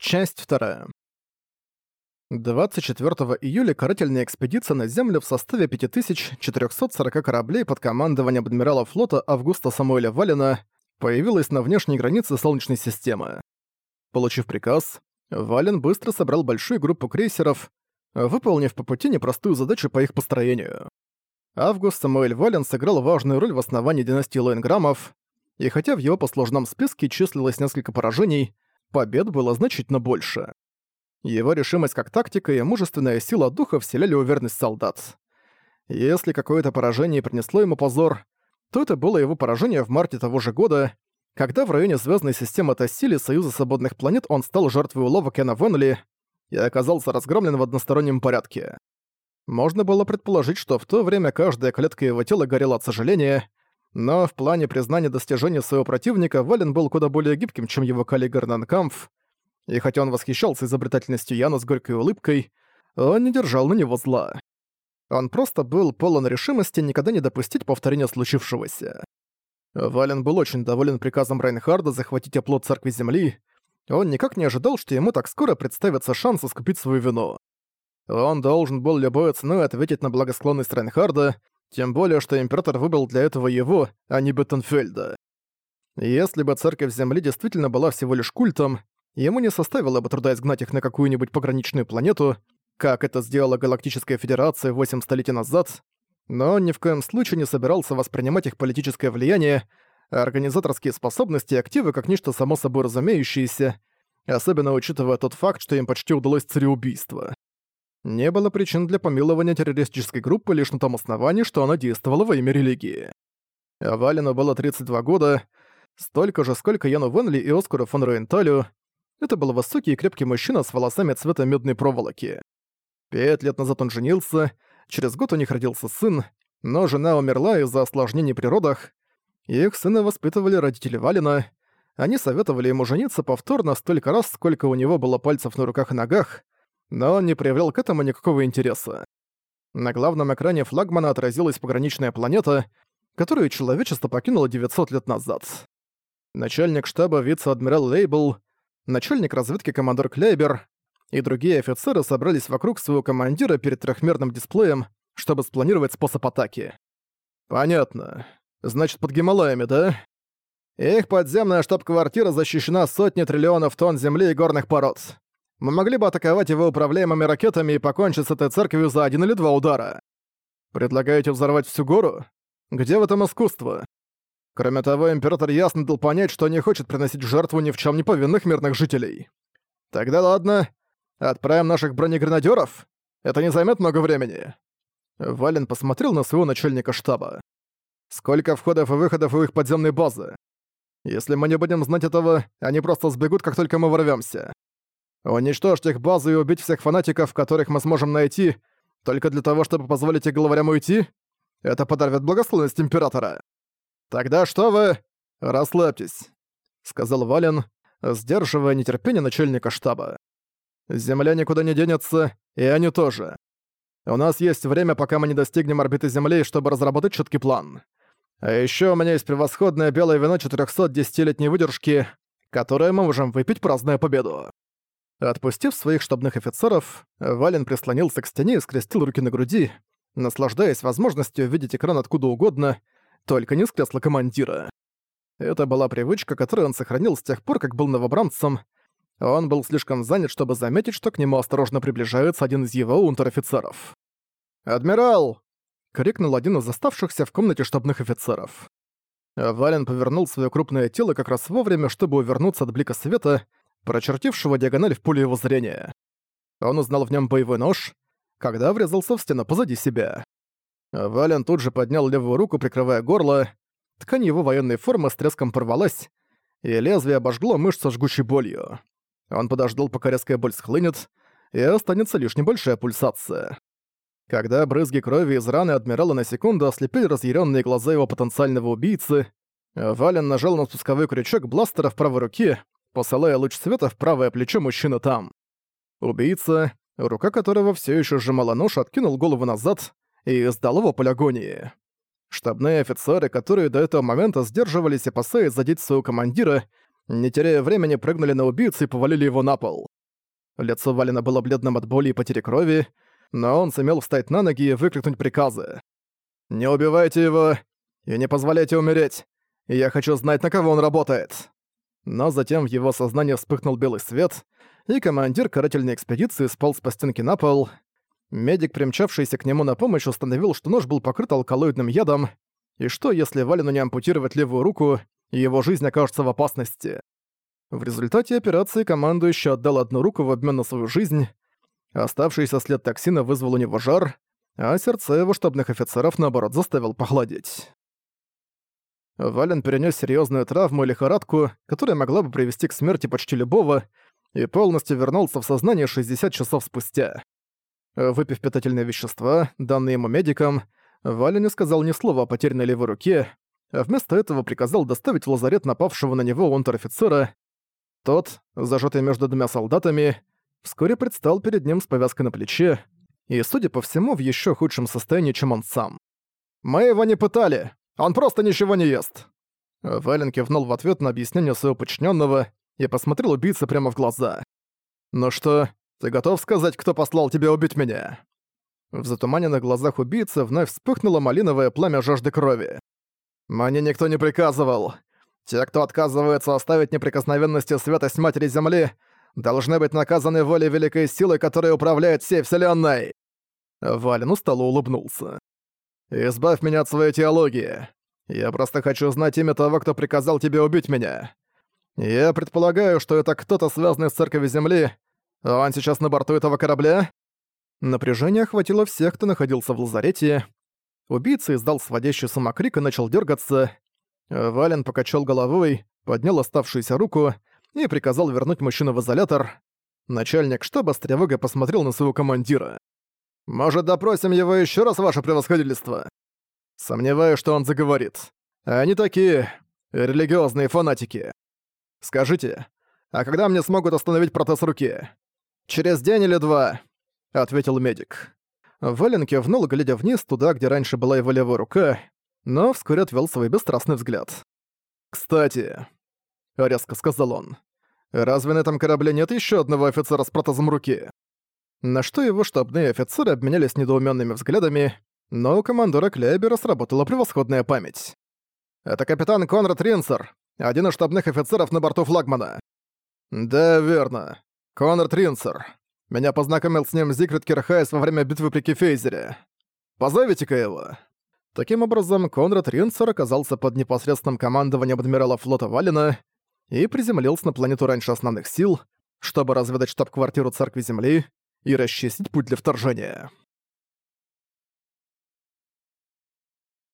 Часть вторая. 24 июля карательная экспедиция на Землю в составе 5440 кораблей под командованием адмирала флота Августа Самуэля Валена появилась на внешней границе Солнечной системы. Получив приказ, Вален быстро собрал большую группу крейсеров, выполнив по пути непростую задачу по их построению. Август Самуэль Вален сыграл важную роль в основании династии Лоинграммов, и хотя в его послужном списке числилось несколько поражений, побед было значительно больше. Его решимость как тактика и мужественная сила духа вселяли уверенность солдат. Если какое-то поражение принесло ему позор, то это было его поражение в марте того же года, когда в районе звездной системы Тассили Союза Свободных Планет он стал жертвой уловок Яна Венли и оказался разгромлен в одностороннем порядке. Можно было предположить, что в то время каждая клетка его тела горела от сожаления, но в плане признания достижений своего противника Вален был куда более гибким, чем его коллега Эрнан Кампф, и хотя он восхищался изобретательностью Яна с горькой улыбкой, он не держал на него зла. Он просто был полон решимости никогда не допустить повторения случившегося. Вален был очень доволен приказом Райнхарда захватить оплот Церкви Земли. Он никак не ожидал, что ему так скоро представится шанс искупить свою вину. Он должен был любой ценой ответить на благосклонность Райнхарда, тем более, что император выбрал для этого его, а не Беттенфельда. Если бы Церковь Земли действительно была всего лишь культом, ему не составило бы труда изгнать их на какую-нибудь пограничную планету, как это сделала Галактическая Федерация 8 столетий назад, но он ни в коем случае не собирался воспринимать их политическое влияние, а организаторские способности и активы как нечто само собой разумеющееся, особенно учитывая тот факт, что им почти удалось цареубийство. Не было причин для помилования террористической группы лишь на том основании, что она действовала во имя религии. Валину было 32 года, столько же, сколько Яну Венли и Оскару фон Руенталю. Это был высокий и крепкий мужчина с волосами цвета медной проволоки. Пять лет назад он женился, через год у них родился сын, но жена умерла из-за осложнений при родах. Их сына воспитывали родители Валина. Они советовали ему жениться повторно столько раз, сколько у него было пальцев на руках и ногах, но он не проявлял к этому никакого интереса. На главном экране флагмана отразилась пограничная планета, которую человечество покинуло 900 лет назад. Начальник штаба вице-адмирал Лейбл, начальник разведки командор Клейбер и другие офицеры собрались вокруг своего командира перед трехмерным дисплеем, чтобы спланировать способ атаки. «Понятно. Значит, под Гималаями, да?» Их подземная штаб-квартира защищена сотней триллионов тонн земли и горных пород. Мы могли бы атаковать его управляемыми ракетами и покончить с этой церковью за один или два удара. Предлагаете взорвать всю гору? Где в этом искусство? Кроме того, император ясно дал понять, что не хочет приносить жертву ни в чем не повинных мирных жителей. Тогда ладно, отправим наших бронегренадеров. Это не займет много времени. Вален посмотрел на своего начальника штаба. Сколько входов и выходов у их подземной базы? Если мы не будем знать этого, они просто сбегут, как только мы ворвемся. Уничтожьте их базу и убить всех фанатиков, которых мы сможем найти, только для того, чтобы позволить их главарям уйти? Это подорвет благословенность Императора. Тогда что вы... Расслабьтесь, сказал Вален, сдерживая нетерпение начальника штаба. Земля никуда не денется, и они тоже. У нас есть время, пока мы не достигнем орбиты Земли, чтобы разработать четкий план. А еще у меня есть превосходное белое вино 410-летней выдержки, которое мы можем выпить, празднуя победу. Отпустив своих штабных офицеров, Вален прислонился к стене и скрестил руки на груди, наслаждаясь возможностью видеть экран откуда угодно, только не с кресла командира. Это была привычка, которую он сохранил с тех пор, как был новобранцем. Он был слишком занят, чтобы заметить, что к нему осторожно приближается один из его унтер-офицеров. «Адмирал!» — крикнул один из оставшихся в комнате штабных офицеров. Вален повернул свое крупное тело как раз вовремя, чтобы увернуться от блика света, прочертившего диагональ в поле его зрения. Он узнал в нем боевой нож, когда врезался в стену позади себя. Вален тут же поднял левую руку, прикрывая горло. Ткань его военной формы с треском порвалась, и лезвие обожгло мышцу жгучей болью. Он подождал, пока резкая боль схлынет, и останется лишь небольшая пульсация. Когда брызги крови из раны адмирала на секунду ослепили разъяренные глаза его потенциального убийцы, Вален нажал на спусковой крючок бластера в правой руке, посылая луч света в правое плечо мужчины там. Убийца, рука которого все еще сжимала нож, откинул голову назад и издал его полягонии. Штабные офицеры, которые до этого момента сдерживались, опасаясь задеть своего командира, Не теряя времени, прыгнули на убийцу и повалили его на пол. Лицо Валина было бледным от боли и потери крови, но он сумел встать на ноги и выкрикнуть приказы. «Не убивайте его и не позволяйте умереть! Я хочу знать, на кого он работает!» Но затем в его сознании вспыхнул белый свет, и командир карательной экспедиции сполз по стенке на пол. Медик, примчавшийся к нему на помощь, установил, что нож был покрыт алкалоидным ядом, и что, если Валину не ампутировать левую руку, его жизнь окажется в опасности. В результате операции командующий отдал одну руку в обмен на свою жизнь, оставшийся след токсина вызвал у него жар, а сердце его штабных офицеров, наоборот, заставил похолодеть. Вален перенес серьезную травму и лихорадку, которая могла бы привести к смерти почти любого, и полностью вернулся в сознание 60 часов спустя. Выпив питательные вещества, данные ему медикам, Валя не сказал ни слова о потерянной левой руке, а вместо этого приказал доставить в лазарет напавшего на него унтер-офицера. Тот, зажатый между двумя солдатами, вскоре предстал перед ним с повязкой на плече и, судя по всему, в еще худшем состоянии, чем он сам. «Мы его не пытали! Он просто ничего не ест!» Вален кивнул в ответ на объяснение своего подчиненного и посмотрел убийце прямо в глаза. «Ну что, ты готов сказать, кто послал тебя убить меня?» В затуманенных глазах убийцы вновь вспыхнуло малиновое пламя жажды крови. «Мне никто не приказывал. Те, кто отказывается оставить неприкосновенности святость Матери Земли, должны быть наказаны волей великой силы, которая управляет всей Вселенной!» Вален устало улыбнулся. «Избавь меня от своей теологии. Я просто хочу знать имя того, кто приказал тебе убить меня. Я предполагаю, что это кто-то, связанный с Церковью Земли. Он сейчас на борту этого корабля?» Напряжение охватило всех, кто находился в лазарете. Убийца издал сводящий самокрик и начал дергаться. Вален покачал головой, поднял оставшуюся руку и приказал вернуть мужчину в изолятор. Начальник штаба с тревогой посмотрел на своего командира. «Может, допросим его еще раз, ваше превосходительство?» Сомневаюсь, что он заговорит. Они такие... религиозные фанатики. Скажите, а когда мне смогут остановить протез руки? Через день или два?» — ответил медик. Вален кивнул, глядя вниз, туда, где раньше была его левая рука, но вскоре отвел свой бесстрастный взгляд. «Кстати», — резко сказал он, — «разве на этом корабле нет еще одного офицера с протезом руки?» На что его штабные офицеры обменялись недоуменными взглядами, но у командора Клейбера сработала превосходная память. «Это капитан Конрад Ринсер, один из штабных офицеров на борту флагмана». «Да, верно. Конрад Ринсер. Меня познакомил с ним Зигрид Кирхайс во время битвы при Кефейзере. Позовите-ка его». Таким образом, Конрад Ринцер оказался под непосредственным командованием адмирала флота Валина и приземлился на планету раньше основных сил, чтобы разведать штаб-квартиру Церкви Земли и расчистить путь для вторжения.